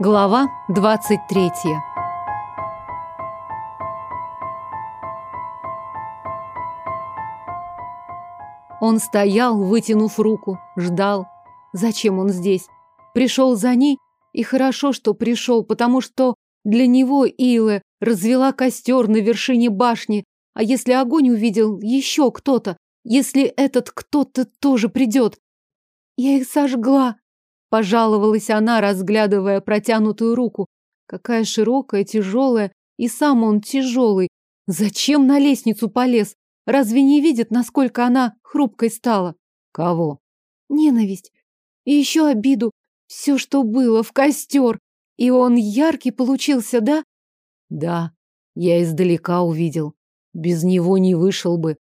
Глава 23 Он стоял, вытянув руку, ждал. Зачем он здесь? Пришел за ней, и хорошо, что пришел, потому что для него Илэ развела костер на вершине башни, а если огонь увидел еще кто-то, если этот кто-то тоже придет? Я их сожгла, Пожаловалась она, разглядывая протянутую руку. Какая широкая, тяжелая, и сам он тяжелый. Зачем на лестницу полез? Разве не видит, насколько она хрупкой стала? Кого? Ненависть. И еще обиду. Все, что было, в костер. И он яркий получился, да? Да, я издалека увидел. Без него не вышел бы.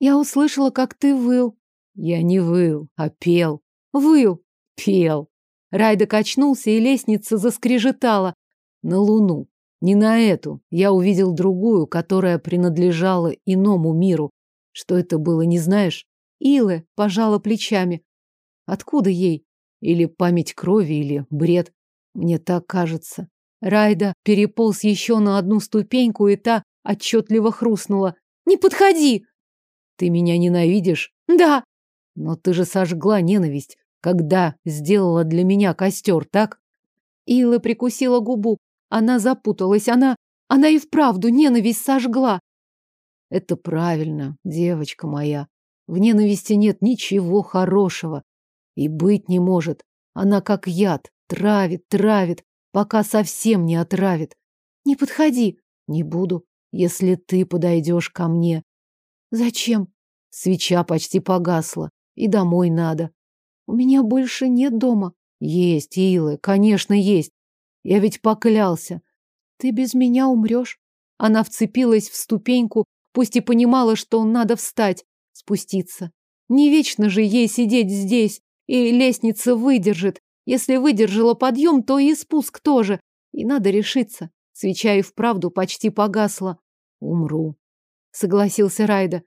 Я услышала, как ты выл. Я не выл, а пел. Выл. Пел. Райда качнулся, и лестница заскрежетала. На луну. Не на эту. Я увидел другую, которая принадлежала иному миру. Что это было, не знаешь? Илэ пожала плечами. Откуда ей? Или память крови, или бред. Мне так кажется. Райда переполз еще на одну ступеньку, и та отчетливо хрустнула. «Не подходи!» «Ты меня ненавидишь?» «Да!» «Но ты же сожгла ненависть когда сделала для меня костер, так? Ила прикусила губу. Она запуталась. Она... Она и вправду ненависть сожгла. Это правильно, девочка моя. В ненависти нет ничего хорошего. И быть не может. Она как яд. Травит, травит, пока совсем не отравит. Не подходи. Не буду, если ты подойдешь ко мне. Зачем? Свеча почти погасла. И домой надо. У меня больше нет дома. Есть, Илы, конечно, есть. Я ведь поклялся. Ты без меня умрешь. Она вцепилась в ступеньку, пусть и понимала, что надо встать, спуститься. Не вечно же ей сидеть здесь, и лестница выдержит. Если выдержала подъем, то и спуск тоже. И надо решиться. Свеча и вправду почти погасла. Умру, согласился Райда.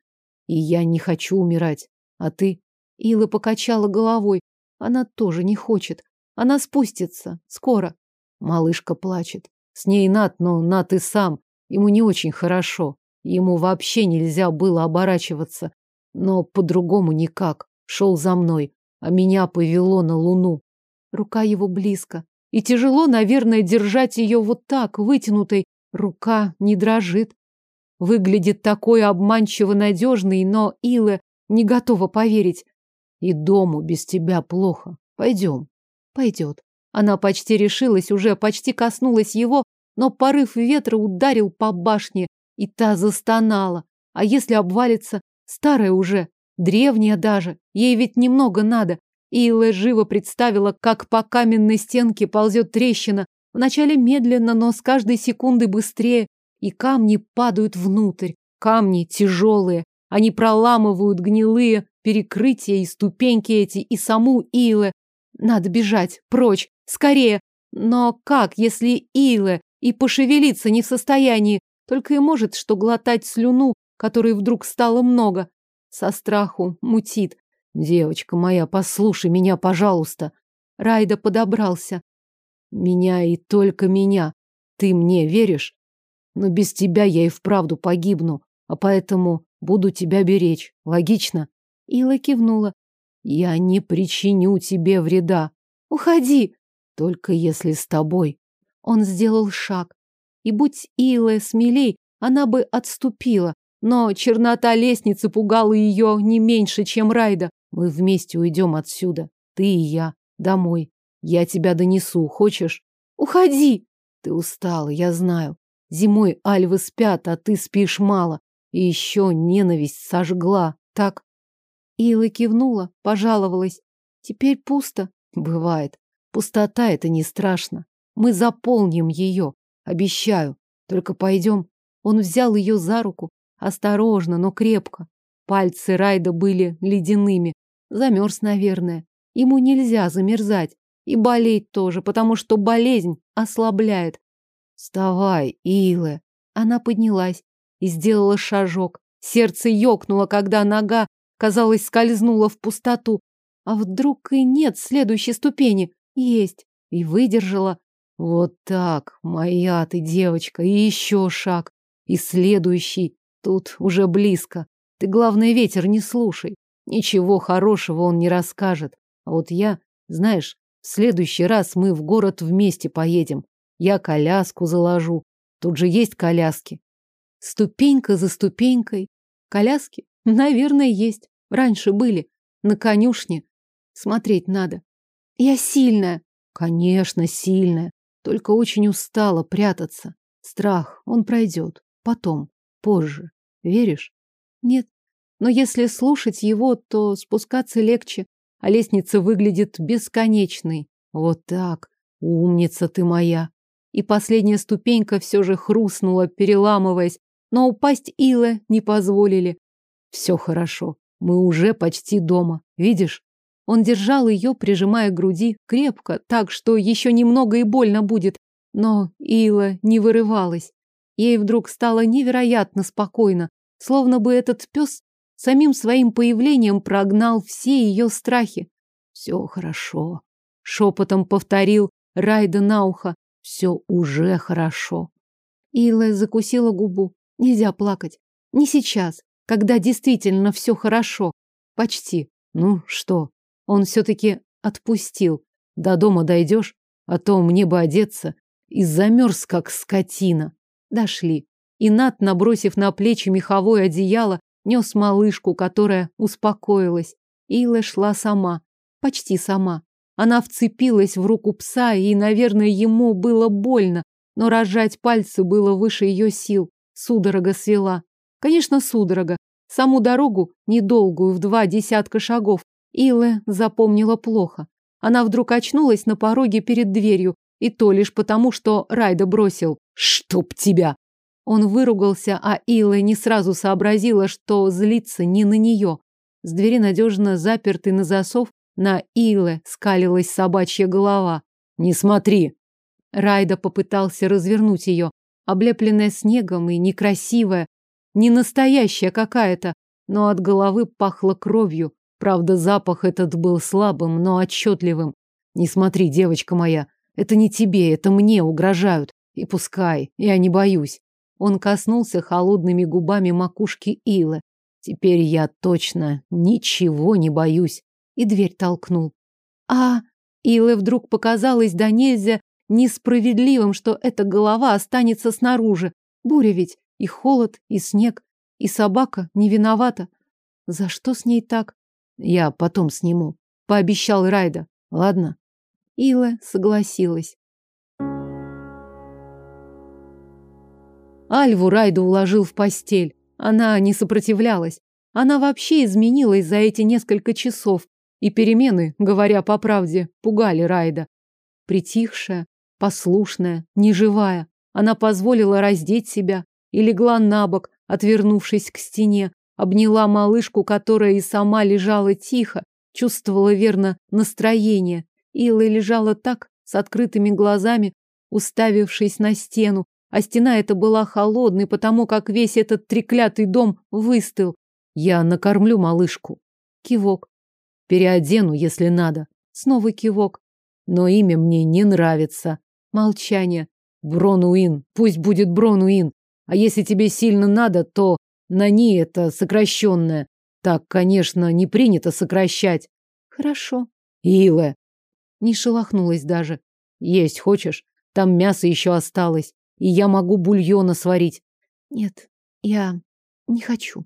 И я не хочу умирать. А ты? Ила покачала головой. Она тоже не хочет. Она спустится. Скоро. Малышка плачет. С ней Нат, но Нат и сам. Ему не очень хорошо. Ему вообще нельзя было оборачиваться. Но по-другому никак. Шел за мной, а меня повело на луну. Рука его близко. И тяжело, наверное, держать ее вот так, вытянутой. Рука не дрожит. Выглядит такой обманчиво надежный, но Ила не готова поверить. И дому без тебя плохо. Пойдем. Пойдет. Она почти решилась, уже почти коснулась его, но порыв ветра ударил по башне, и та застонала. А если обвалится? Старая уже, древняя даже. Ей ведь немного надо. Илла живо представила, как по каменной стенке ползет трещина. Вначале медленно, но с каждой секунды быстрее. И камни падают внутрь. Камни тяжелые. Они проламывают гнилые перекрытия и ступеньки эти, и саму Илэ. Надо бежать, прочь, скорее. Но как, если Илэ и пошевелиться не в состоянии, только и может что глотать слюну, которой вдруг стало много. Со страху мутит. Девочка моя, послушай меня, пожалуйста. Райда подобрался. Меня и только меня. Ты мне веришь? Но без тебя я и вправду погибну, а поэтому буду тебя беречь. Логично? Ила кивнула. Я не причиню тебе вреда. Уходи. Только если с тобой. Он сделал шаг. И будь Ила смелей, она бы отступила. Но чернота лестницы пугала ее не меньше, чем Райда. Мы вместе уйдем отсюда. Ты и я. Домой. Я тебя донесу. Хочешь? Уходи. Ты устала, я знаю. Зимой альвы спят, а ты спишь мало. И еще ненависть сожгла. Так? Ила кивнула, пожаловалась. Теперь пусто. Бывает. Пустота — это не страшно. Мы заполним ее. Обещаю. Только пойдем. Он взял ее за руку. Осторожно, но крепко. Пальцы Райда были ледяными. Замерз, наверное. Ему нельзя замерзать. И болеть тоже, потому что болезнь ослабляет. Вставай, Илэ. Она поднялась и сделала шажок. Сердце ёкнуло, когда нога казалось, скользнула в пустоту. А вдруг и нет следующей ступени? Есть. И выдержала. Вот так, моя ты девочка, и еще шаг, и следующий. Тут уже близко. Ты, главное, ветер не слушай. Ничего хорошего он не расскажет. А вот я, знаешь, в следующий раз мы в город вместе поедем. Я коляску заложу. Тут же есть коляски. Ступенька за ступенькой. Коляски? Наверное, есть. Раньше были. На конюшне. Смотреть надо. Я сильная. Конечно, сильная. Только очень устала прятаться. Страх, он пройдет. Потом, позже. Веришь? Нет. Но если слушать его, то спускаться легче, а лестница выглядит бесконечной. Вот так. Умница ты моя. И последняя ступенька все же хрустнула, переламываясь, но упасть Илы не позволили. Все хорошо. Мы уже почти дома. Видишь? Он держал ее, прижимая к груди, крепко, так что еще немного и больно будет. Но Ила не вырывалась. Ей вдруг стало невероятно спокойно, словно бы этот пес самим своим появлением прогнал все ее страхи. Все хорошо. Шепотом повторил Райда на ухо. Все уже хорошо. Ила закусила губу. Нельзя плакать. Не сейчас, когда действительно все хорошо. Почти. Ну что? Он все-таки отпустил. До дома дойдешь, а то мне бы одеться. И замерз, как скотина. Дошли. И Нат, набросив на плечи меховое одеяло, нес малышку, которая успокоилась. Ила шла сама. Почти сама. Она вцепилась в руку пса, и, наверное, ему было больно, но разжать пальцы было выше ее сил. Судорога свела. Конечно, судорога. Саму дорогу, недолгую, в два десятка шагов, Илэ запомнила плохо. Она вдруг очнулась на пороге перед дверью, и то лишь потому, что Райда бросил «Чтоб тебя!». Он выругался, а Илэ не сразу сообразила, что злится не на нее. С двери надежно запертый на засов, на Илэ скалилась собачья голова. «Не смотри!» Райда попытался развернуть ее, облепленная снегом и некрасивая, не настоящая какая-то, но от головы пахло кровью. Правда, запах этот был слабым, но отчетливым. Не смотри, девочка моя, это не тебе, это мне угрожают. И пускай, я не боюсь. Он коснулся холодными губами макушки Илы. Теперь я точно ничего не боюсь. И дверь толкнул. А Илы вдруг показалось да нельзя несправедливым, что эта голова останется снаружи. Буря ведь, и холод, и снег, и собака не виновата. За что с ней так? Я потом сниму, пообещал Райда. Ладно? Ила согласилась. Альву Райда уложил в постель. Она не сопротивлялась. Она вообще изменилась за эти несколько часов, и перемены, говоря по правде, пугали Райда. Притихшая, послушная, неживая. Она позволила раздеть себя и легла на бок, отвернувшись к стене, обняла малышку, которая и сама лежала тихо, чувствовала верно настроение. Илла лежала так, с открытыми глазами, уставившись на стену, а стена эта была холодной, потому как весь этот треклятый дом выстыл. Я накормлю малышку. Кивок. Переодену, если надо. Снова кивок. Но имя мне не нравится. Молчание. Бронуин. Пусть будет Бронуин. А если тебе сильно надо, то на ней это сокращенное. Так, конечно, не принято сокращать. Хорошо. Илэ. Не шелохнулась даже. Есть хочешь? Там мясо еще осталось. И я могу бульона сварить. Нет, я не хочу.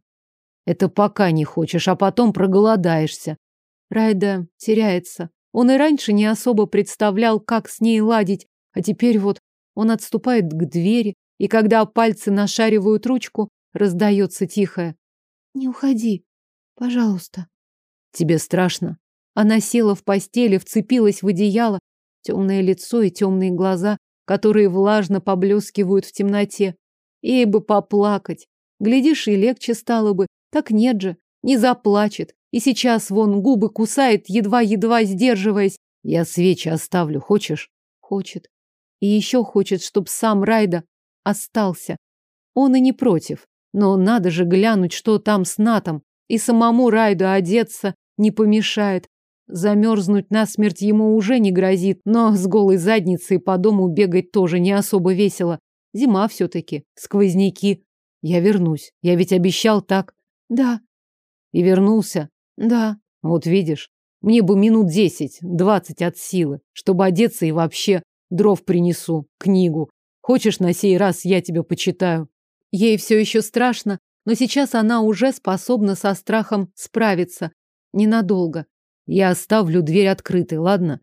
Это пока не хочешь, а потом проголодаешься. Райда теряется. Он и раньше не особо представлял, как с ней ладить, а теперь вот он отступает к двери, и когда пальцы нашаривают ручку, раздается тихое. «Не уходи, пожалуйста». «Тебе страшно?» Она села в постели, вцепилась в одеяло, темное лицо и темные глаза, которые влажно поблескивают в темноте. Ей бы поплакать. Глядишь, и легче стало бы. Так нет же, не заплачет. И сейчас вон губы кусает, едва-едва сдерживаясь. Я свечи оставлю, хочешь? Хочет. И еще хочет, чтоб сам Райда остался. Он и не против. Но надо же глянуть, что там с Натом. И самому Райду одеться не помешает. Замерзнуть насмерть ему уже не грозит, но с голой задницей по дому бегать тоже не особо весело. Зима все-таки, сквозняки. Я вернусь. Я ведь обещал так. Да. И вернулся. Да. Вот видишь, мне бы минут десять, двадцать от силы, чтобы одеться и вообще дров принесу, книгу. Хочешь, на сей раз я тебя почитаю? Ей все еще страшно, но сейчас она уже способна со страхом справиться. Ненадолго. Я оставлю дверь открытой, ладно?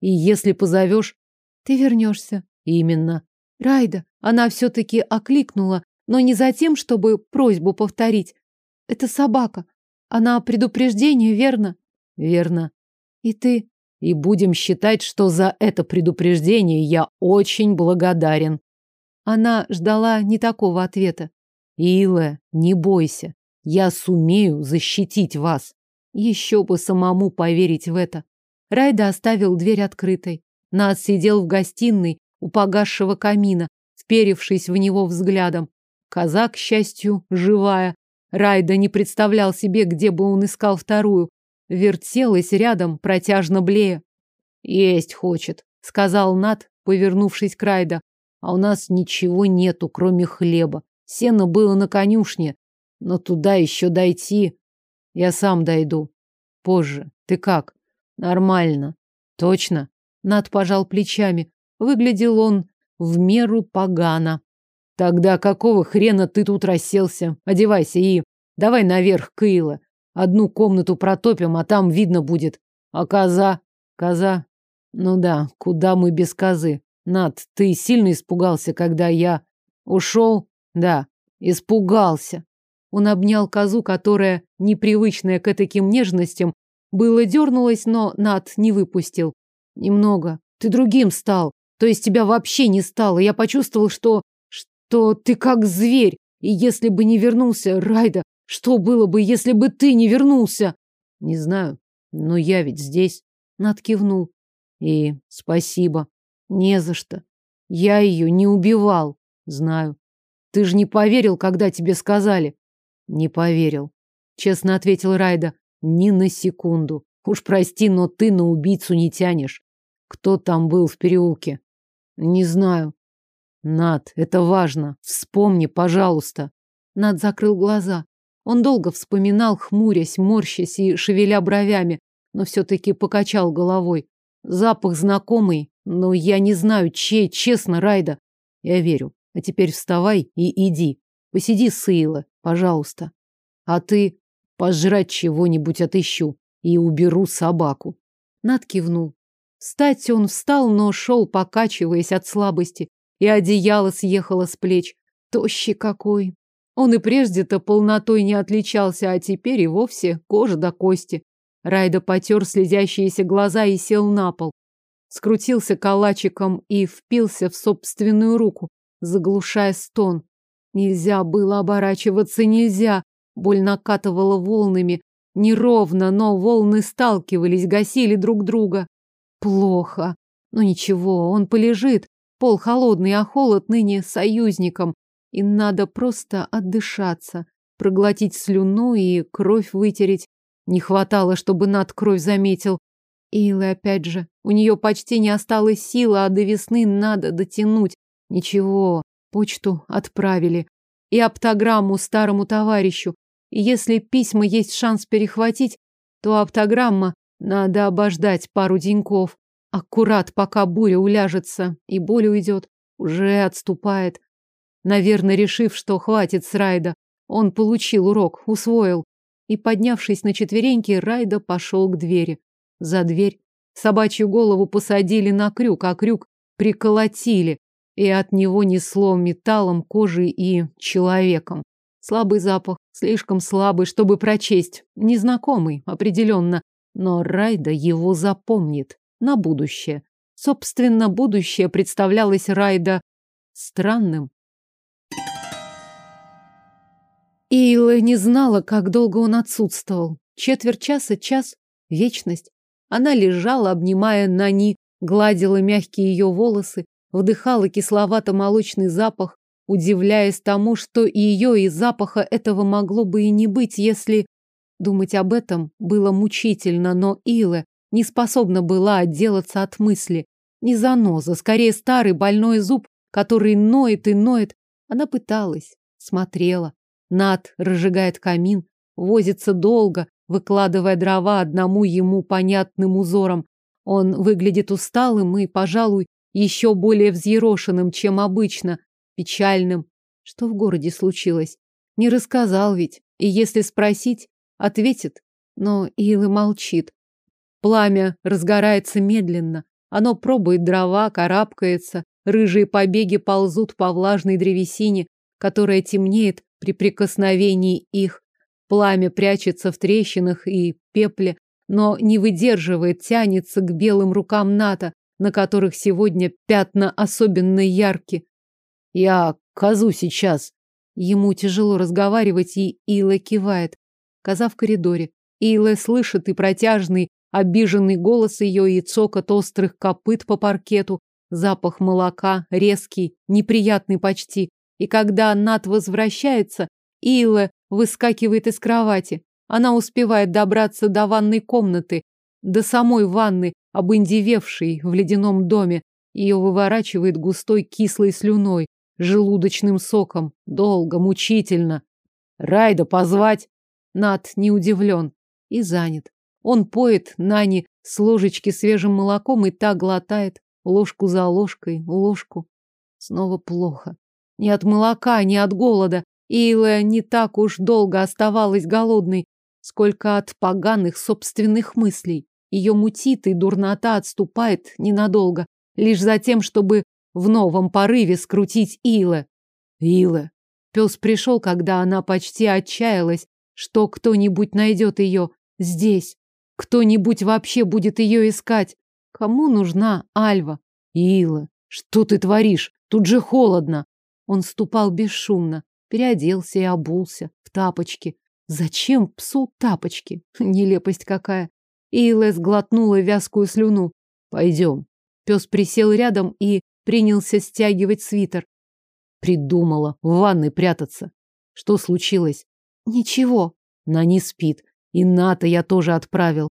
И если позовешь... Ты вернешься. Именно. Райда, она все-таки окликнула, но не за тем, чтобы просьбу повторить. Это собака. Она предупреждение, верно? Верно. И ты... И будем считать, что за это предупреждение я очень благодарен. Она ждала не такого ответа. Илэ, не бойся. Я сумею защитить вас. Еще бы самому поверить в это. Райда оставил дверь открытой. Над сидел в гостиной у погасшего камина, вперевшись в него взглядом. Казак, к счастью, живая. Райда не представлял себе, где бы он искал вторую. Вертелась рядом, протяжно блея. «Есть хочет», — сказал Над, повернувшись к Райда. «А у нас ничего нету, кроме хлеба. Сено было на конюшне, но туда еще дойти. Я сам дойду. Позже. Ты как? Нормально. Точно?» Над пожал плечами. Выглядел он в меру погано. Тогда какого хрена ты тут расселся? Одевайся и давай наверх к Илла. Одну комнату протопим, а там видно будет. А коза? Коза? Ну да, куда мы без козы? Над, ты сильно испугался, когда я ушел? Да, испугался. Он обнял козу, которая, непривычная к таким нежностям, было дернулась, но Над не выпустил. Немного. Ты другим стал. То есть тебя вообще не стало. Я почувствовал, что... что ты как зверь. И если бы не вернулся, Райда, что было бы, если бы ты не вернулся? Не знаю, но я ведь здесь. Над кивнул. И спасибо. Не за что. Я ее не убивал. Знаю. Ты же не поверил, когда тебе сказали. Не поверил. Честно ответил Райда. Ни на секунду. Уж прости, но ты на убийцу не тянешь. Кто там был в переулке? Не знаю. Над, это важно. Вспомни, пожалуйста. Над закрыл глаза. Он долго вспоминал, хмурясь, морщась и шевеля бровями, но все-таки покачал головой. Запах знакомый, но я не знаю, чей, честно, Райда. Я верю. А теперь вставай и иди. Посиди с пожалуйста. А ты пожрать чего-нибудь отыщу и уберу собаку. Над кивнул. Встать он встал, но шел, покачиваясь от слабости, и одеяло съехало с плеч. Тощий какой, он и прежде-то полнотой не отличался, а теперь и вовсе кожа до кости. Райда потер слезящиеся глаза и сел на пол. Скрутился калачиком и впился в собственную руку, заглушая стон. Нельзя было оборачиваться, нельзя. Боль накатывала волнами. Неровно, но волны сталкивались, гасили друг друга. Плохо. Но ничего, он полежит. Пол холодный, а холод ныне союзником. И надо просто отдышаться, проглотить слюну и кровь вытереть. Не хватало, чтобы Над кровь заметил. Илы опять же, у нее почти не осталось силы, а до весны надо дотянуть. Ничего, почту отправили. И оптограмму старому товарищу. И если письма есть шанс перехватить, то оптограмма надо обождать пару деньков. Аккурат, пока буря уляжется и боль уйдет. Уже отступает. Наверное, решив, что хватит с Райда, он получил урок, усвоил. И, поднявшись на четвереньки, Райда пошел к двери. За дверь собачью голову посадили на крюк, а крюк приколотили, и от него несло металлом, кожей и человеком. Слабый запах, слишком слабый, чтобы прочесть. Незнакомый, определенно. Но Райда его запомнит на будущее. Собственно, будущее представлялось Райда странным, Эйла не знала, как долго он отсутствовал. Четверть часа, час, вечность. Она лежала, обнимая Нани, гладила мягкие ее волосы, вдыхала кисловато-молочный запах, удивляясь тому, что и ее, и запаха этого могло бы и не быть, если... Думать об этом было мучительно, но Илэ не способна была отделаться от мысли. Не заноза, скорее старый больной зуб, который ноет и ноет. Она пыталась, смотрела. Над разжигает камин, возится долго, выкладывая дрова одному ему понятным узором. Он выглядит усталым и, пожалуй, еще более взъерошенным, чем обычно, печальным. Что в городе случилось? Не рассказал ведь. И если спросить, ответит. Но Илы молчит. Пламя разгорается медленно. Оно пробует дрова, карабкается. Рыжие побеги ползут по влажной древесине, которая темнеет при прикосновении их. Пламя прячется в трещинах и пепле, но не выдерживает, тянется к белым рукам Ната, на которых сегодня пятна особенно яркие. Я козу сейчас. Ему тяжело разговаривать, и Ила кивает. Коза в коридоре. Ила слышит и протяжный, обиженный голос ее, и цокот острых копыт по паркету, запах молока, резкий, неприятный почти. И когда Нат возвращается, Ила выскакивает из кровати. Она успевает добраться до ванной комнаты, до самой ванны, обындевевшей в ледяном доме. Ее выворачивает густой кислой слюной, желудочным соком. Долго, мучительно. Райда позвать? Нат не удивлен и занят. Он поет Нани с ложечки свежим молоком и так глотает, ложку за ложкой, ложку. Снова плохо. Не от молока, не от голода. Ила не так уж долго оставалась голодной, сколько от поганых собственных мыслей. Ее мутит и дурнота отступает ненадолго, лишь за тем, чтобы в новом порыве скрутить Ила. Ила. Пес пришел, когда она почти отчаялась, что кто-нибудь найдет ее здесь. Кто-нибудь вообще будет ее искать. Кому нужна Альва? Ила, что ты творишь? Тут же холодно. Он ступал бесшумно, переоделся и обулся в тапочки. Зачем псу тапочки? Нелепость какая. Ила сглотнула вязкую слюну. Пойдем. Пес присел рядом и принялся стягивать свитер. Придумала в ванной прятаться. Что случилось? Ничего. На не спит. И Ната я тоже отправил.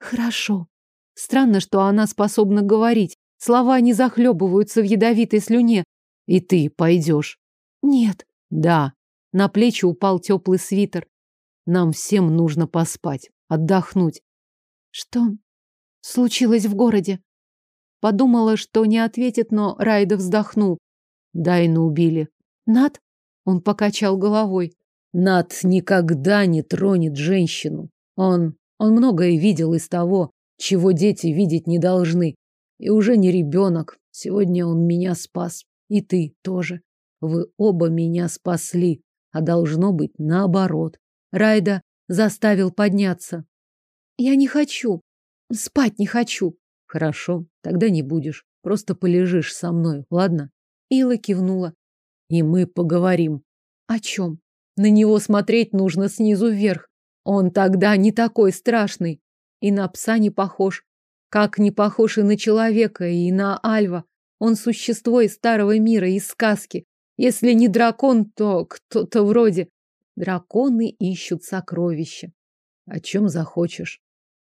Хорошо. Странно, что она способна говорить. Слова не захлебываются в ядовитой слюне. И ты пойдешь. Нет. Да. На плечи упал теплый свитер. Нам всем нужно поспать, отдохнуть. Что случилось в городе? Подумала, что не ответит, но Райда вздохнул. Дайну убили. Над? Он покачал головой. Над никогда не тронет женщину. Он, он многое видел из того, чего дети видеть не должны. И уже не ребенок. Сегодня он меня спас. И ты тоже. Вы оба меня спасли. А должно быть наоборот. Райда заставил подняться. Я не хочу. Спать не хочу. Хорошо, тогда не будешь. Просто полежишь со мной, ладно? Ила кивнула. И мы поговорим. О чем? На него смотреть нужно снизу вверх. Он тогда не такой страшный. И на пса не похож. Как не похож и на человека, и на Альва. Он существо из старого мира, из сказки. Если не дракон, то кто-то вроде. Драконы ищут сокровища. О чем захочешь.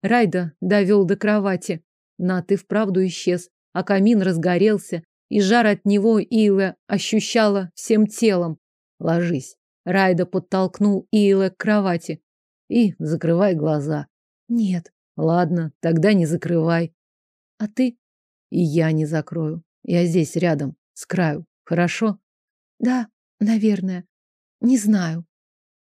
Райда довел до кровати. Нат и вправду исчез, а камин разгорелся, и жар от него Илэ ощущала всем телом. Ложись. Райда подтолкнул Илэ к кровати. И закрывай глаза. Нет. Ладно, тогда не закрывай. А ты? И я не закрою. Я здесь рядом, с краю. Хорошо? Да, наверное. Не знаю.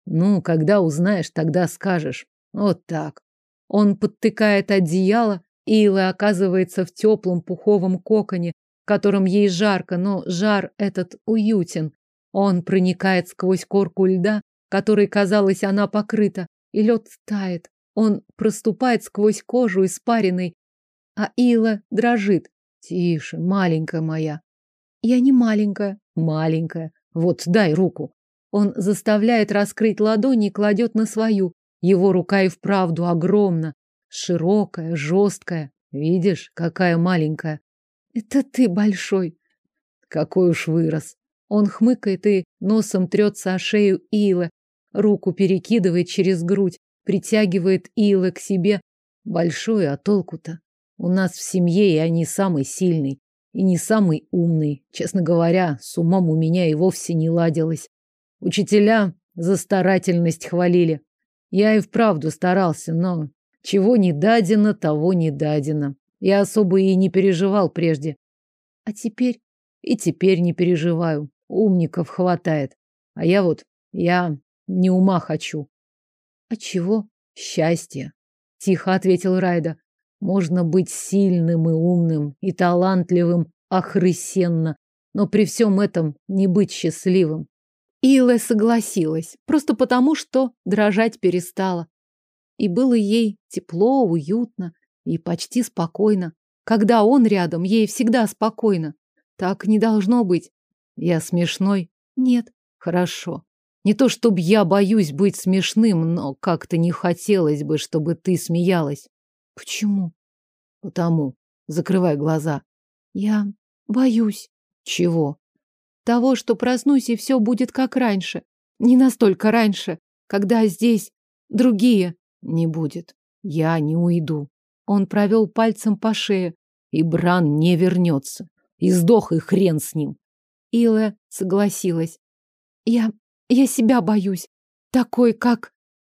Ну, когда узнаешь, тогда скажешь. Вот так. Он подтыкает одеяло, Ила оказывается в теплом пуховом коконе, в котором ей жарко, но жар этот уютен. Он проникает сквозь корку льда, которой, казалось, она покрыта, и лед тает. Он проступает сквозь кожу испаренной, а Ила дрожит. Тише, маленькая моя. Я не маленькая. Маленькая. Вот, дай руку. Он заставляет раскрыть ладони и кладет на свою. Его рука и вправду огромна, Широкая, жесткая. Видишь, какая маленькая. Это ты большой. Какой уж вырос. Он хмыкает и носом трется о шею Илы, руку перекидывает через грудь, притягивает Илы к себе. Большой, а толку-то? У нас в семье я не самый сильный и не самый умный. Честно говоря, с умом у меня и вовсе не ладилось. Учителя за старательность хвалили. Я и вправду старался, но чего не дадено, того не дадено. Я особо и не переживал прежде. А теперь? И теперь не переживаю. Умников хватает. А я вот, я не ума хочу. А чего? Счастье. Тихо ответил Райда. Можно быть сильным и умным, и талантливым охрысенно, но при всем этом не быть счастливым. Илэ согласилась, просто потому, что дрожать перестала. И было ей тепло, уютно и почти спокойно. Когда он рядом, ей всегда спокойно. Так не должно быть. Я смешной? Нет. Хорошо. Не то чтобы я боюсь быть смешным, но как-то не хотелось бы, чтобы ты смеялась. Почему? Потому. Закрывай глаза. Я боюсь. Чего? Того, что проснусь, и все будет как раньше. Не настолько раньше, когда здесь другие. Не будет. Я не уйду. Он провел пальцем по шее. И Бран не вернется. И сдох, и хрен с ним. Илэ согласилась. Я... я себя боюсь. Такой, как...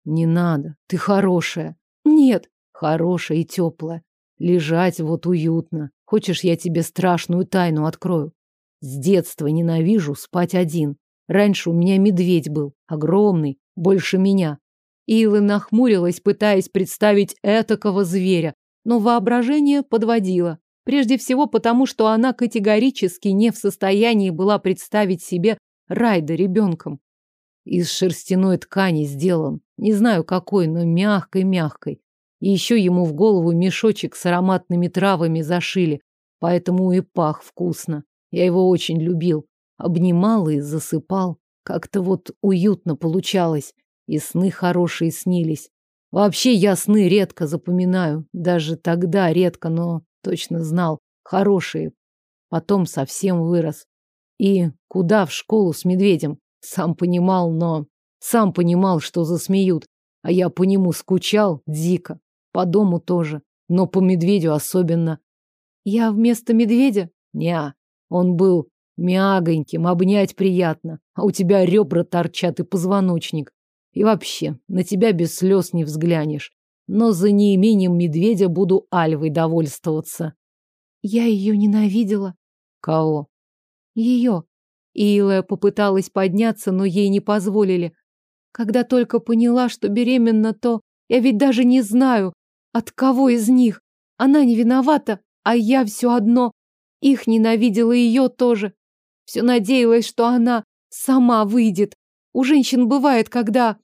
Не надо. Ты хорошая. Нет. Хорошая и теплая. Лежать вот уютно. Хочешь, я тебе страшную тайну открою? С детства ненавижу спать один. Раньше у меня медведь был. Огромный. Больше меня. Ила нахмурилась, пытаясь представить этакого зверя, но воображение подводило. Прежде всего потому, что она категорически не в состоянии была представить себе Райда ребенком. Из шерстяной ткани сделан. Не знаю какой, но мягкой-мягкой. И еще ему в голову мешочек с ароматными травами зашили, поэтому и пах вкусно. Я его очень любил. Обнимал и засыпал. Как-то вот уютно получалось. И сны хорошие снились. Вообще я сны редко запоминаю. Даже тогда редко, но точно знал. Хорошие. Потом совсем вырос. И куда в школу с медведем? Сам понимал, но... Сам понимал, что засмеют. А я по нему скучал дико. По дому тоже. Но по медведю особенно. Я вместо медведя? Неа. Он был мягоньким, обнять приятно. А у тебя ребра торчат и позвоночник. И вообще, на тебя без слез не взглянешь. Но за неимением медведя буду Альвой довольствоваться. Я ее ненавидела. Кого? Ее. Илая попыталась подняться, но ей не позволили. Когда только поняла, что беременна, то я ведь даже не знаю, от кого из них. Она не виновата, а я все одно. Их ненавидела ее тоже. Все надеялась, что она сама выйдет. У женщин бывает, когда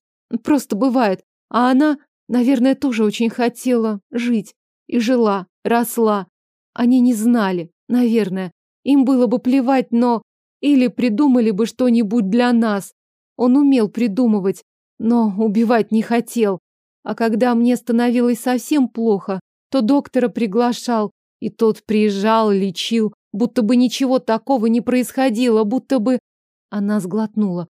Просто бывает. А она, наверное, тоже очень хотела жить. И жила, росла. Они не знали, наверное. Им было бы плевать, но... Или придумали бы что-нибудь для нас. Он умел придумывать, но убивать не хотел. А когда мне становилось совсем плохо, то доктора приглашал, и тот приезжал, лечил, будто бы ничего такого не происходило, будто бы... Она сглотнула.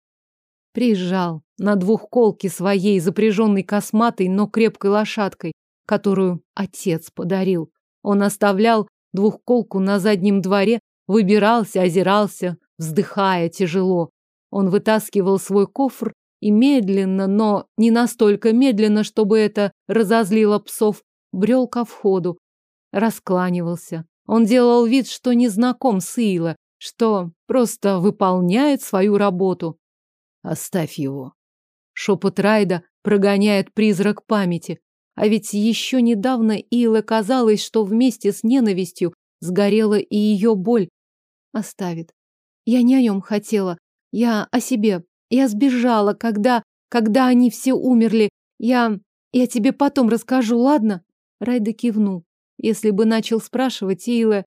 Приезжал на двухколке своей, запряженной косматой, но крепкой лошадкой, которую отец подарил. Он оставлял двухколку на заднем дворе, выбирался, озирался, вздыхая тяжело. Он вытаскивал свой кофр и медленно, но не настолько медленно, чтобы это разозлило псов, брел ко входу, раскланивался. Он делал вид, что не знаком с Ила, что просто выполняет свою работу. Оставь его. Шепот Райда прогоняет призрак памяти. А ведь еще недавно Иле казалось, что вместе с ненавистью сгорела и ее боль. Оставит. Я не о нем хотела. Я о себе. Я сбежала, когда... Когда они все умерли. Я... Я тебе потом расскажу, ладно? Райда кивнул. Если бы начал спрашивать, Илэ...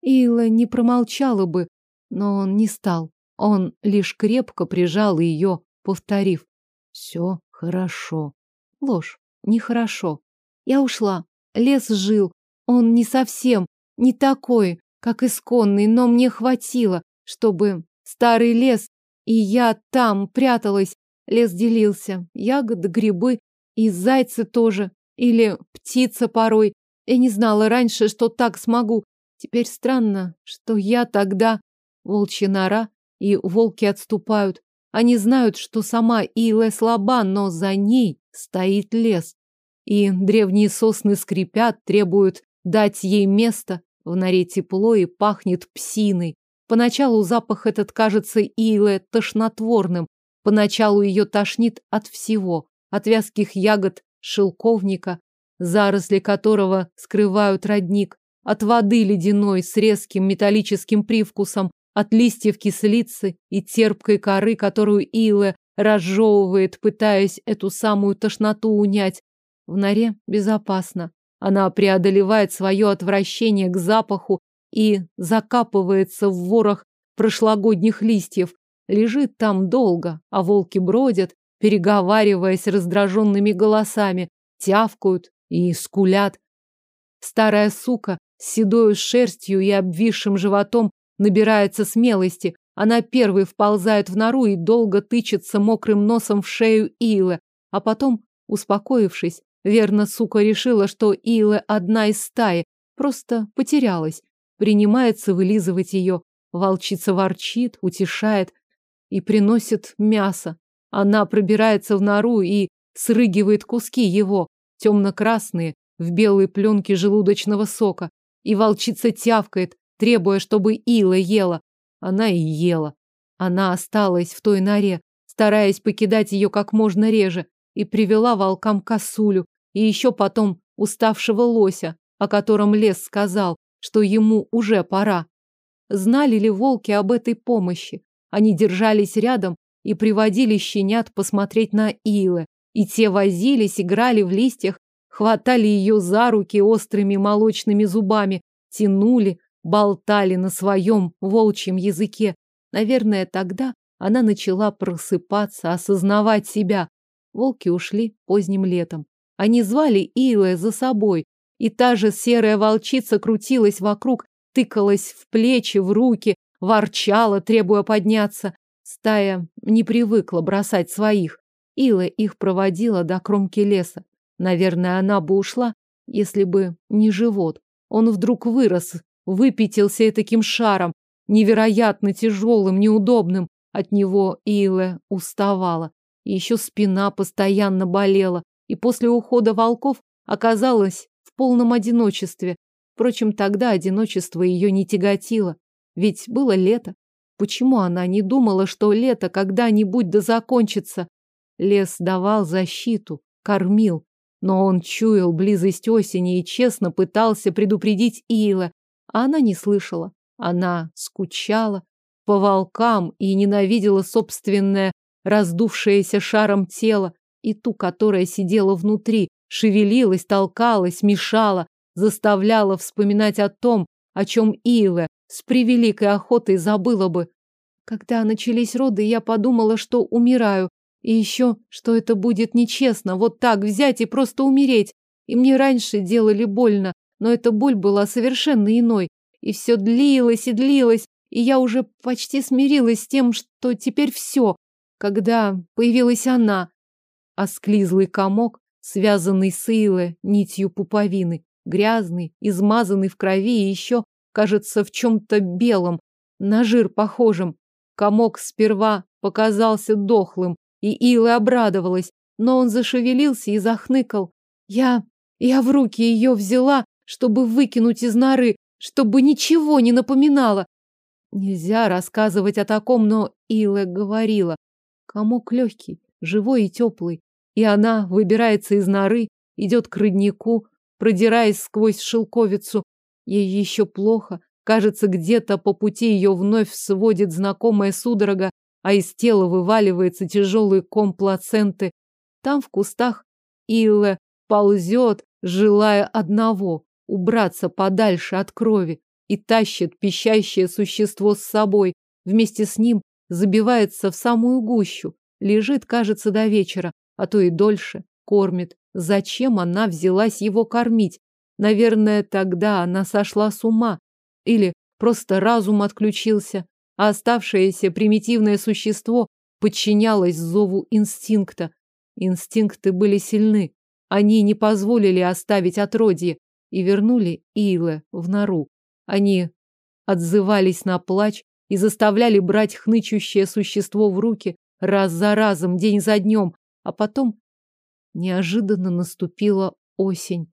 Илэ не промолчала бы. Но он не стал. Он лишь крепко прижал ее, повторив. Все хорошо. Ложь. Нехорошо. Я ушла. Лес жил. Он не совсем, не такой, как исконный, но мне хватило, чтобы старый лес, и я там пряталась. Лес делился. Ягоды, грибы и зайцы тоже. Или птица порой. Я не знала раньше, что так смогу. Теперь странно, что я тогда... Волчья нора, и волки отступают. Они знают, что сама Илэ слаба, но за ней стоит лес. И древние сосны скрипят, требуют дать ей место. В норе тепло и пахнет псиной. Поначалу запах этот кажется Илэ тошнотворным. Поначалу ее тошнит от всего. От вязких ягод, шелковника, заросли которого скрывают родник, от воды ледяной с резким металлическим привкусом, от листьев кислицы и терпкой коры, которую Илэ разжевывает, пытаясь эту самую тошноту унять. В норе безопасно. Она преодолевает свое отвращение к запаху и закапывается в ворох прошлогодних листьев. Лежит там долго, а волки бродят, переговариваясь раздраженными голосами, тявкают и скулят. Старая сука с седою шерстью и обвисшим животом набирается смелости. Она первой вползает в нору и долго тычется мокрым носом в шею Илы, а потом, успокоившись, верно, сука решила, что Илы одна из стаи, просто потерялась, принимается вылизывать ее. Волчица ворчит, утешает и приносит мясо. Она пробирается в нору и срыгивает куски его, темно-красные, в белой пленке желудочного сока. И волчица тявкает, требуя, чтобы Ила ела. Она и ела. Она осталась в той норе, стараясь покидать ее как можно реже, и привела волкам косулю, и еще потом уставшего лося, о котором лес сказал, что ему уже пора. Знали ли волки об этой помощи? Они держались рядом и приводили щенят посмотреть на Илы, и те возились, играли в листьях, хватали ее за руки острыми молочными зубами, тянули, болтали на своем волчьем языке. Наверное, тогда она начала просыпаться, осознавать себя. Волки ушли поздним летом. Они звали Илэ за собой, и та же серая волчица крутилась вокруг, тыкалась в плечи, в руки, ворчала, требуя подняться. Стая не привыкла бросать своих. Ила их проводила до кромки леса. Наверное, она бы ушла, если бы не живот. Он вдруг вырос, выпятился и таким шаром, невероятно тяжелым, неудобным. От него Илэ уставала. Еще спина постоянно болела. И после ухода волков оказалась в полном одиночестве. Впрочем, тогда одиночество ее не тяготило. Ведь было лето. Почему она не думала, что лето когда-нибудь да закончится? Лес давал защиту, кормил. Но он чуял близость осени и честно пытался предупредить Ила, а она не слышала. Она скучала по волкам и ненавидела собственное раздувшееся шаром тело и ту, которая сидела внутри, шевелилась, толкалась, мешала, заставляла вспоминать о том, о чем Ила с превеликой охотой забыла бы. Когда начались роды, я подумала, что умираю, и еще, что это будет нечестно, вот так взять и просто умереть. И мне раньше делали больно, но эта боль была совершенно иной. И все длилось и длилось, и я уже почти смирилась с тем, что теперь все, когда появилась она. Осклизлый комок, связанный с Илой нитью пуповины, грязный, измазанный в крови и еще, кажется, в чем-то белом, на жир похожим. Комок сперва показался дохлым, и Ила обрадовалась, но он зашевелился и захныкал. Я... я в руки ее взяла, чтобы выкинуть из норы, чтобы ничего не напоминало. Нельзя рассказывать о таком, но Ила говорила. Комок легкий, живой и теплый. И она выбирается из норы, идет к роднику, продираясь сквозь шелковицу. Ей еще плохо. Кажется, где-то по пути ее вновь сводит знакомая судорога, а из тела вываливается тяжелый ком плаценты. Там в кустах Илла ползет, желая одного — убраться подальше от крови, и тащит пищащее существо с собой. Вместе с ним забивается в самую гущу, лежит, кажется, до вечера, а то и дольше, кормит. Зачем она взялась его кормить? Наверное, тогда она сошла с ума. Или просто разум отключился а оставшееся примитивное существо подчинялось зову инстинкта. Инстинкты были сильны. Они не позволили оставить отродье и вернули Иле в нору. Они отзывались на плач и заставляли брать хнычущее существо в руки раз за разом, день за днем, а потом неожиданно наступила осень.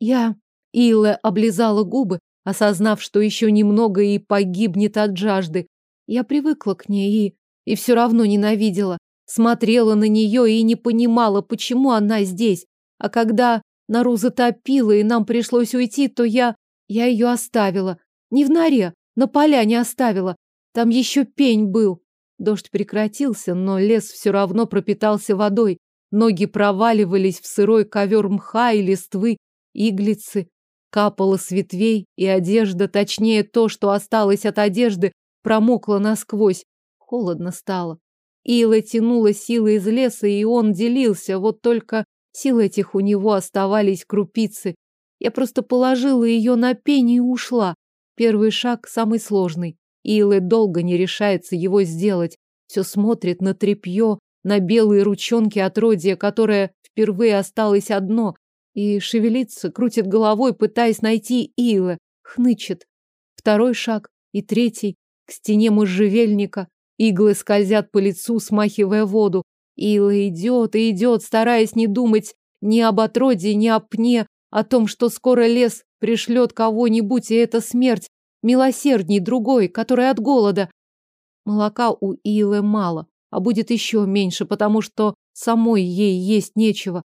Я, Иле, облизала губы, осознав, что еще немного и погибнет от жажды. Я привыкла к ней и, и все равно ненавидела. Смотрела на нее и не понимала, почему она здесь. А когда нору затопило и нам пришлось уйти, то я... Я ее оставила. Не в норе, на поляне оставила. Там еще пень был. Дождь прекратился, но лес все равно пропитался водой. Ноги проваливались в сырой ковер мха и листвы, иглицы. Капало с ветвей, и одежда, точнее то, что осталось от одежды, промокла насквозь. Холодно стало. Ила тянула силы из леса, и он делился, вот только сил этих у него оставались крупицы. Я просто положила ее на пень и ушла. Первый шаг самый сложный. Илы долго не решается его сделать. Все смотрит на тряпье, на белые ручонки отродья, которое впервые осталось одно, и шевелится, крутит головой, пытаясь найти Илы, хнычет. Второй шаг и третий к стене можжевельника. Иглы скользят по лицу, смахивая воду. Ила идет и идет, стараясь не думать ни об отродье, ни о пне, о том, что скоро лес пришлет кого-нибудь, и это смерть, милосердней другой, который от голода. Молока у Илы мало, а будет еще меньше, потому что самой ей есть нечего.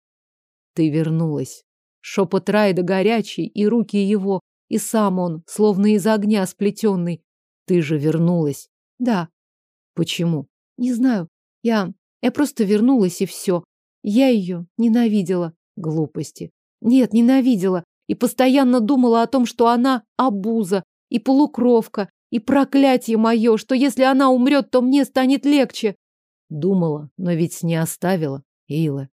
Ты вернулась. Шепот Райда горячий, и руки его, и сам он, словно из огня сплетенный. Ты же вернулась. Да. Почему? Не знаю. Я... Я просто вернулась, и все. Я ее ненавидела. Глупости. Нет, ненавидела. И постоянно думала о том, что она обуза, и полукровка, и проклятие мое, что если она умрет, то мне станет легче. Думала, но ведь не оставила. Ила.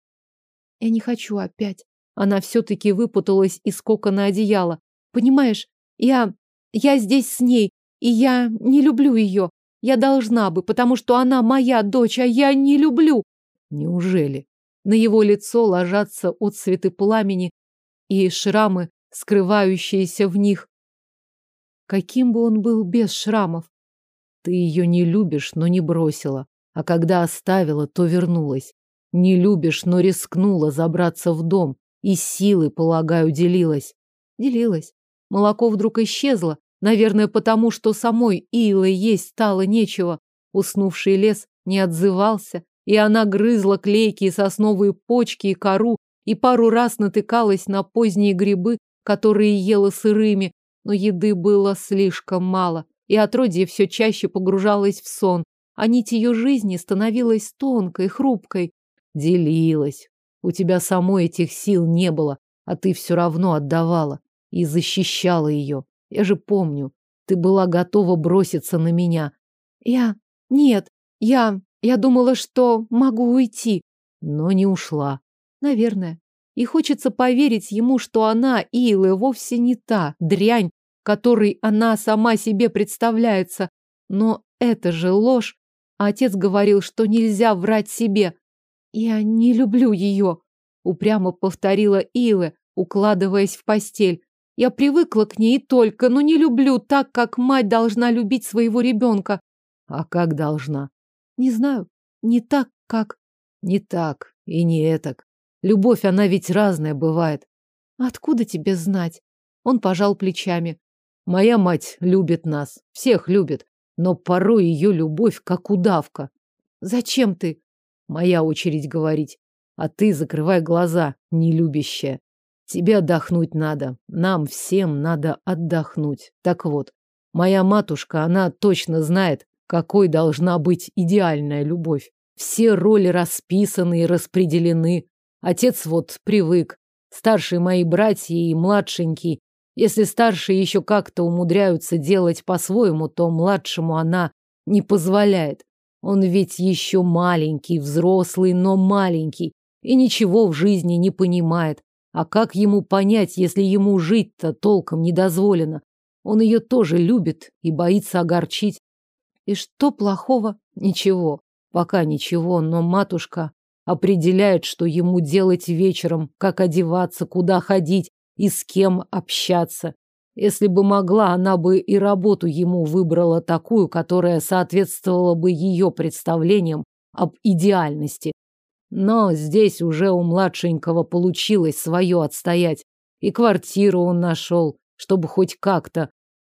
Я не хочу опять. Она все-таки выпуталась из кокона одеяла. Понимаешь, я... Я здесь с ней, и я не люблю ее. Я должна бы, потому что она моя дочь, а я не люблю. Неужели? На его лицо ложатся отцветы пламени и шрамы, скрывающиеся в них. Каким бы он был без шрамов? Ты ее не любишь, но не бросила. А когда оставила, то вернулась. Не любишь, но рискнула забраться в дом. И силы, полагаю, делилась. Делилась. Молоко вдруг исчезло, Наверное, потому что самой Илы есть стало нечего. Уснувший лес не отзывался, и она грызла клейкие сосновые почки и кору, и пару раз натыкалась на поздние грибы, которые ела сырыми, но еды было слишком мало, и отродье все чаще погружалось в сон, а нить ее жизни становилась тонкой, хрупкой. Делилась. У тебя самой этих сил не было, а ты все равно отдавала и защищала ее. Я же помню, ты была готова броситься на меня. Я... Нет, я... Я думала, что могу уйти. Но не ушла. Наверное. И хочется поверить ему, что она, Илы, вовсе не та дрянь, которой она сама себе представляется. Но это же ложь. отец говорил, что нельзя врать себе. Я не люблю ее, упрямо повторила Илы, укладываясь в постель. Я привыкла к ней только, но не люблю так, как мать должна любить своего ребенка. А как должна? Не знаю. Не так, как... Не так и не этак. Любовь, она ведь разная бывает. Откуда тебе знать? Он пожал плечами. Моя мать любит нас. Всех любит. Но порой ее любовь как удавка. Зачем ты? Моя очередь говорить. А ты закрывай глаза, нелюбящая. Тебе отдохнуть надо. Нам всем надо отдохнуть. Так вот, моя матушка, она точно знает, какой должна быть идеальная любовь. Все роли расписаны и распределены. Отец вот привык. Старшие мои братья и младшенький. Если старшие еще как-то умудряются делать по-своему, то младшему она не позволяет. Он ведь еще маленький, взрослый, но маленький, и ничего в жизни не понимает. А как ему понять, если ему жить-то толком не дозволено? Он ее тоже любит и боится огорчить. И что плохого? Ничего, пока ничего, но матушка, определяет, что ему делать вечером, как одеваться, куда ходить и с кем общаться. Если бы могла, она бы и работу ему выбрала такую, которая соответствовала бы ее представлениям об идеальности. Но здесь уже у младшенького получилось свое отстоять. И квартиру он нашел, чтобы хоть как-то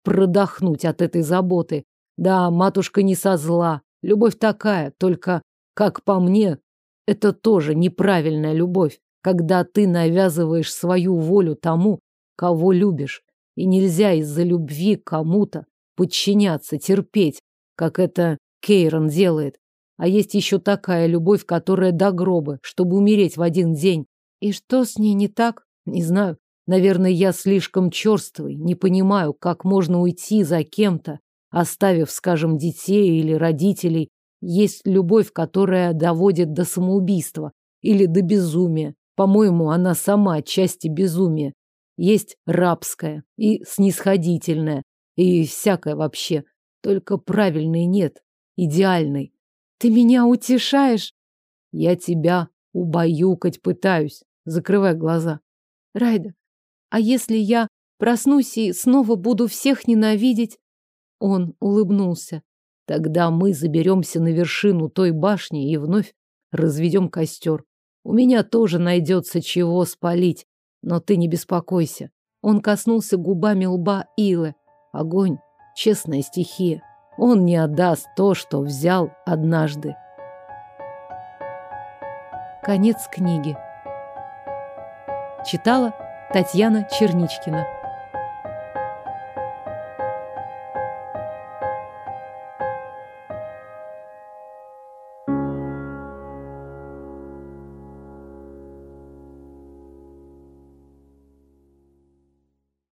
продохнуть от этой заботы. Да, матушка не со зла. Любовь такая, только, как по мне, это тоже неправильная любовь, когда ты навязываешь свою волю тому, кого любишь. И нельзя из-за любви кому-то подчиняться, терпеть, как это Кейрон делает. А есть еще такая любовь, которая до гроба, чтобы умереть в один день. И что с ней не так? Не знаю. Наверное, я слишком черствый, не понимаю, как можно уйти за кем-то, оставив, скажем, детей или родителей. Есть любовь, которая доводит до самоубийства или до безумия. По-моему, она сама отчасти безумие. Есть рабская и снисходительная, и всякое вообще. Только правильной нет, идеальной. Ты меня утешаешь? Я тебя убаюкать пытаюсь. Закрывай глаза. Райда, а если я проснусь и снова буду всех ненавидеть? Он улыбнулся. Тогда мы заберемся на вершину той башни и вновь разведем костер. У меня тоже найдется чего спалить, но ты не беспокойся. Он коснулся губами лба Илы. Огонь — честная стихия. Он не отдаст то, что взял однажды. Конец книги. Читала Татьяна Черничкина.